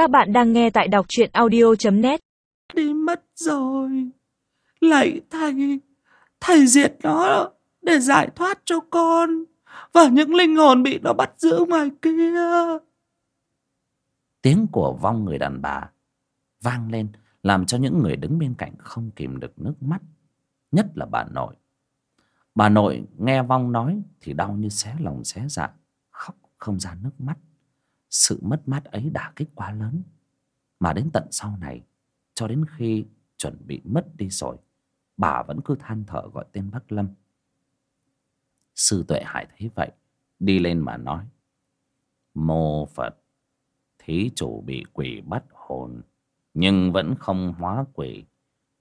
Các bạn đang nghe tại đọc truyện audio.net Đi mất rồi. Lạy thầy, thầy diệt nó để giải thoát cho con và những linh hồn bị nó bắt giữ ngoài kia. Tiếng của vong người đàn bà vang lên làm cho những người đứng bên cạnh không kìm được nước mắt. Nhất là bà nội. Bà nội nghe vong nói thì đau như xé lòng xé dạ, khóc không ra nước mắt. Sự mất mát ấy đả kích quá lớn. Mà đến tận sau này, cho đến khi chuẩn bị mất đi rồi, bà vẫn cứ than thở gọi tên Bắc Lâm. Sư Tuệ Hải thấy vậy, đi lên mà nói. Mô Phật, thí chủ bị quỷ bắt hồn, nhưng vẫn không hóa quỷ,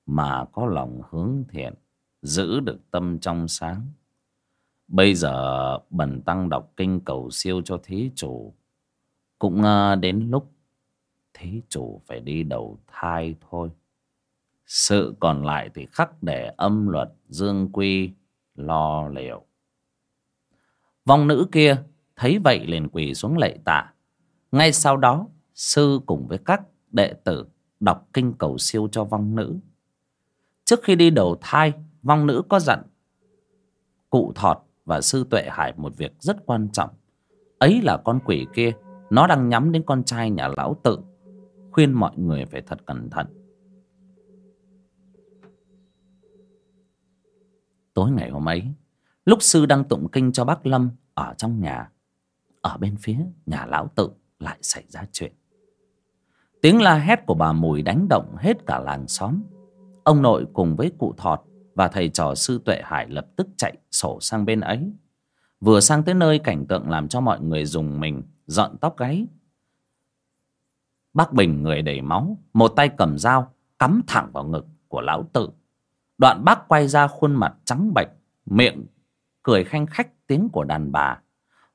mà có lòng hướng thiện, giữ được tâm trong sáng. Bây giờ bần tăng đọc kinh cầu siêu cho thí chủ, cũng ờ, đến lúc thí chủ phải đi đầu thai thôi. Sự còn lại thì khắc để âm luật dương quy lo liệu. Vong nữ kia thấy vậy liền quỳ xuống lạy tạ. Ngay sau đó, sư cùng với các đệ tử đọc kinh cầu siêu cho vong nữ. Trước khi đi đầu thai, vong nữ có dặn cụ thọt và sư tuệ hải một việc rất quan trọng. Ấy là con quỷ kia, nó đang nhắm đến con trai nhà lão tự. Khuyên mọi người phải thật cẩn thận. Tối ngày hôm ấy, lúc sư đang tụng kinh cho bác Lâm ở trong nhà, ở bên phía nhà lão tự lại xảy ra chuyện. Tiếng la hét của bà Mùi đánh động hết cả làng xóm. Ông nội cùng với cụ thọt và thầy trò sư Tuệ Hải lập tức chạy sổ sang bên ấy. Vừa sang tới nơi cảnh tượng làm cho mọi người dùng mình, dọn tóc gáy. Bác Bình người đầy máu, một tay cầm dao, cắm thẳng vào ngực của lão tự. Đoạn bác quay ra khuôn mặt trắng bệch, miệng cười khanh khách tiếng của đàn bà.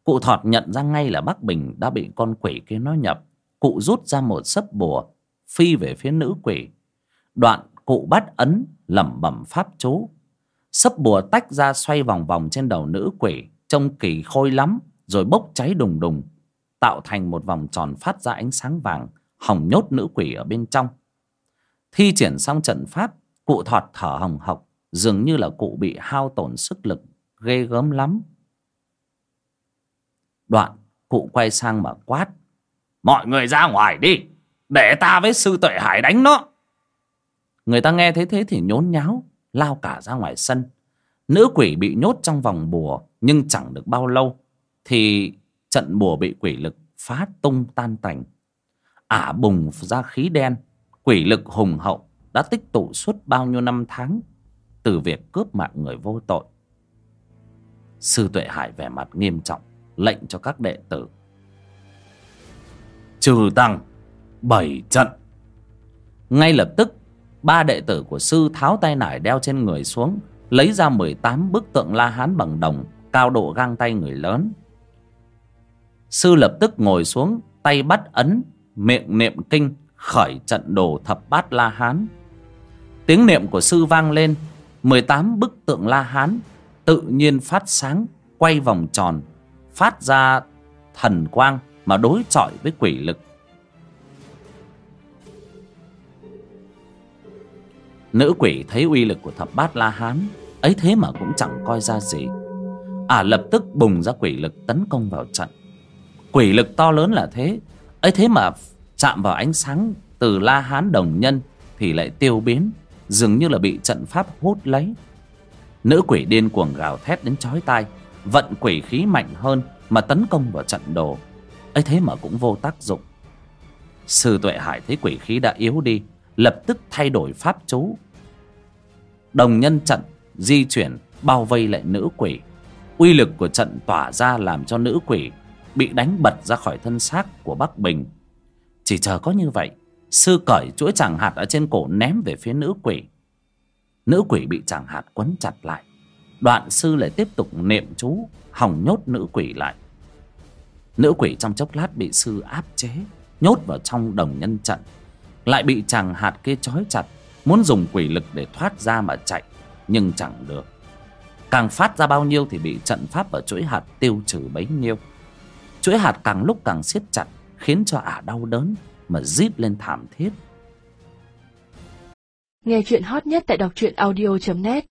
Cụ thọt nhận ra ngay là bác Bình đã bị con quỷ kia nó nhập. Cụ rút ra một sấp bùa, phi về phía nữ quỷ. Đoạn cụ bắt ấn, lẩm bẩm pháp chú. Sấp bùa tách ra xoay vòng vòng trên đầu nữ quỷ, trông kỳ khôi lắm, rồi bốc cháy đùng đùng, tạo thành một vòng tròn phát ra ánh sáng vàng, hỏng nhốt nữ quỷ ở bên trong. Thi triển xong trận pháp, cụ thọt thở hồng hộc, dường như là cụ bị hao tổn sức lực, ghê gớm lắm. Đoạn, cụ quay sang mà quát. Mọi người ra ngoài đi, để ta với sư tuệ hải đánh nó. Người ta nghe thấy thế thì nhốn nháo, lao cả ra ngoài sân. Nữ quỷ bị nhốt trong vòng bùa, nhưng chẳng được bao lâu, thì trận bùa bị quỷ lực phá tung tan tành. Ả bùng ra khí đen, quỷ lực hùng hậu đã tích tụ suốt bao nhiêu năm tháng từ việc cướp mạng người vô tội. Sư Tuệ Hải vẻ mặt nghiêm trọng, lệnh cho các đệ tử. Trừ tăng, bảy trận. Ngay lập tức, ba đệ tử của sư tháo tay nải đeo trên người xuống, lấy ra 18 bức tượng La Hán bằng đồng, cao độ gang tay người lớn. Sư lập tức ngồi xuống, tay bắt ấn, miệng niệm kinh, khởi trận đồ thập bát La Hán. Tiếng niệm của sư vang lên, 18 bức tượng La Hán tự nhiên phát sáng, quay vòng tròn, phát ra thần quang mà đối chọi với quỷ lực. Nữ quỷ thấy uy lực của thập bát La Hán, ấy thế mà cũng chẳng coi ra gì. À, lập tức bùng ra quỷ lực tấn công vào trận. Quỷ lực to lớn là thế, ấy thế mà chạm vào ánh sáng từ La Hán đồng nhân thì lại tiêu biến, dường như là bị trận pháp hút lấy. Nữ quỷ điên cuồng gào thét đến chói tai, vận quỷ khí mạnh hơn mà tấn công vào trận đồ. ấy thế mà cũng vô tác dụng. Sư Tuệ Hải thấy quỷ khí đã yếu đi, lập tức thay đổi pháp chú. Đồng nhân trận di chuyển bao vây lại nữ quỷ. Uy lực của trận tỏa ra làm cho nữ quỷ bị đánh bật ra khỏi thân xác của Bắc Bình. Chỉ chờ có như vậy, sư cởi chuỗi chẳng hạt ở trên cổ ném về phía nữ quỷ. Nữ quỷ bị chẳng hạt quấn chặt lại. Đoạn sư lại tiếp tục niệm chú, hòng nhốt nữ quỷ lại. Nữ quỷ trong chốc lát bị sư áp chế, nhốt vào trong đồng nhân trận. Lại bị chàng hạt kia trói chặt, muốn dùng quỷ lực để thoát ra mà chạy, nhưng chẳng được. Càng phát ra bao nhiêu thì bị trận pháp và chuỗi hạt tiêu trừ bấy nhiêu. Chuỗi hạt càng lúc càng siết chặt, khiến cho ả đau đớn, mà rít lên thảm thiết. Nghe chuyện hot nhất tại đọc truyện audio.net